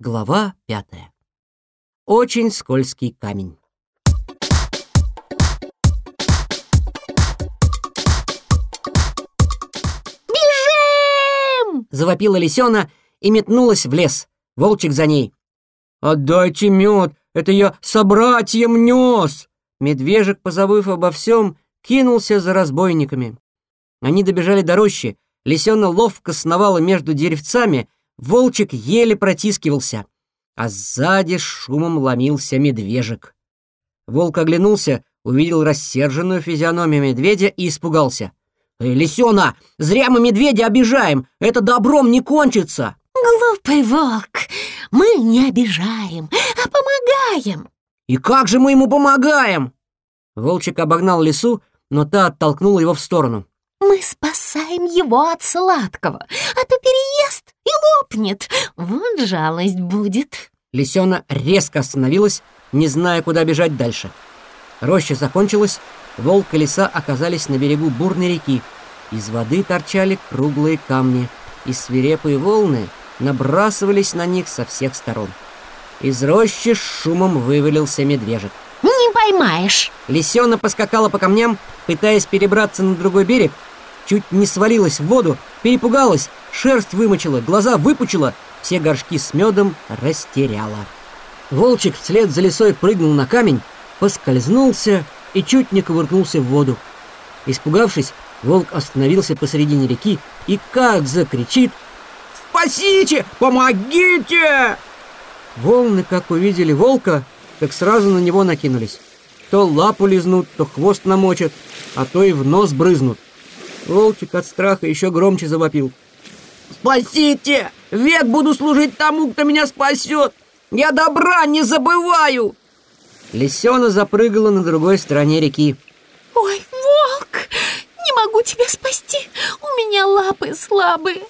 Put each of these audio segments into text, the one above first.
Глава пятая. Очень скользкий камень. «Бежим!» Завопила лисёна и метнулась в лес. Волчик за ней. «Отдайте мед, это я собратьям нес!» Медвежик, позабыв обо всем, кинулся за разбойниками. Они добежали до рощи, лисёна ловко сновала между деревцами, волчик еле протискивался, а сзади шумом ломился медвежик. Волк оглянулся, увидел рассерженную физиономию медведя и испугался. «Эй, лисёна, зря мы медведя обижаем, это добром не кончится!» Глупый волк, мы не обижаем, а помогаем. «И как же мы ему помогаем?» Волчик обогнал лису, но та оттолкнула его в сторону. Мы спасаем его от сладкого, а то переест и лопнет. Вот жалость будет. Лисёна резко остановилась, не зная, куда бежать дальше. Роща закончилась, волк и лиса оказались на берегу бурной реки. Из воды торчали круглые камни, и свирепые волны набрасывались на них со всех сторон. Из рощи с шумом вывалился медвежик. Не поймаешь. Лисёна поскакала по камням, пытаясь перебраться на другой берег, чуть не свалилась в воду, перепугалась, шерсть вымочила, глаза выпучила, все горшки с медом растеряла. Волчик вслед за лисой прыгнул на камень, поскользнулся и чуть не ковыркнулся в воду. Испугавшись, волк остановился посредине реки и как закричит «Спасите! Помогите!» Волны, как увидели волка, так сразу на него накинулись. То лапу лизнут, то хвост намочат, а то и в нос брызнут. Волчик от страха еще громче завопил. «Спасите! Век буду служить тому, кто меня спасет! Я добра не забываю!» Лисена запрыгала на другой стороне реки. Ой, волк, не могу тебя спасти. У меня лапы слабые.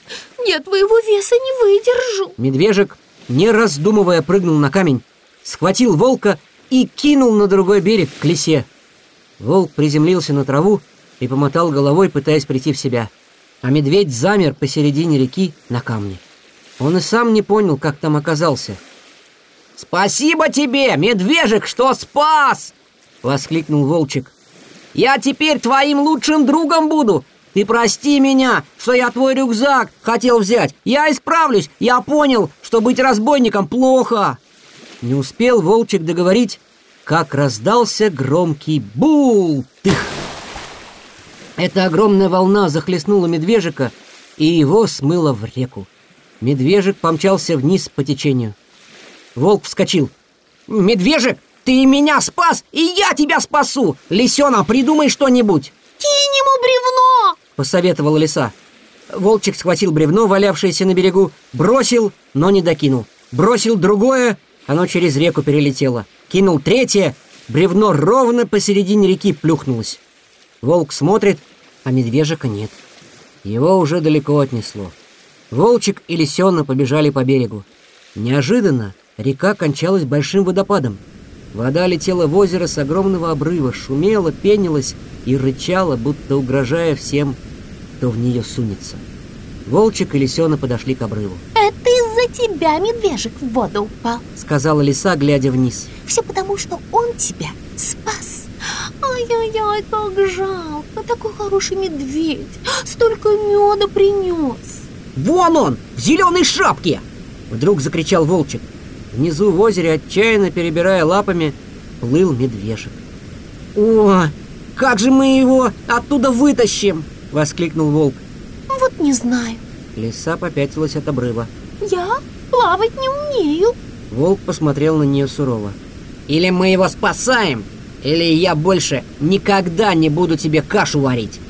Я твоего веса не выдержу. Медвежик, не раздумывая, прыгнул на камень, схватил волка и кинул на другой берег к лисе. Волк приземлился на траву и помотал головой, пытаясь прийти в себя. А медведь замер посередине реки на камне. Он и сам не понял, как там оказался. «Спасибо тебе, медвежик, что спас!» — воскликнул волчик. «Я теперь твоим лучшим другом буду! Ты прости меня, что я твой рюкзак хотел взять! Я исправлюсь! Я понял, что быть разбойником плохо!» Не успел волчик договорить, как раздался громкий бултых. Эта огромная волна захлестнула медвежика, и его смыло в реку. Медвежик помчался вниз по течению. Волк вскочил. «Медвежик, ты меня спас, и я тебя спасу! Лисена, придумай что-нибудь!» Кинь ему бревно! — посоветовала лиса. Волчик схватил бревно, валявшееся на берегу, бросил, но не докинул. Бросил другое, оно через реку перелетело. Кинул третье, бревно ровно посередине реки плюхнулось. Волк смотрит, а медвежика нет. Его уже далеко отнесло. Волчик и лисёна побежали по берегу. Неожиданно река кончалась большим водопадом. Вода летела в озеро с огромного обрыва, шумела, пенилась и рычала, будто угрожая всем, кто в нее сунется. Волчик и лисёна подошли к обрыву. Это из-за тебя медвежик в воду упал. Сказала лиса, глядя вниз. Все потому, что он тебя спас. Ай-яй-яй, как жалко. Такой хороший медведь. Столько меда принес. «Вон он, в зеленой шапке!» Вдруг закричал волчик. Внизу в озере, отчаянно перебирая лапами, плыл медвежик. «О, как же мы его оттуда вытащим!» — воскликнул волк. Вот не знаю. Лиса попятилась от обрыва. Я плавать не умею. Волк посмотрел на нее сурово. «Или мы его спасаем, или я больше никогда не буду тебе кашу варить!»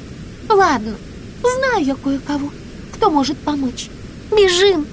Ладно, знаю я кое-кого, кто может помочь. Бежим.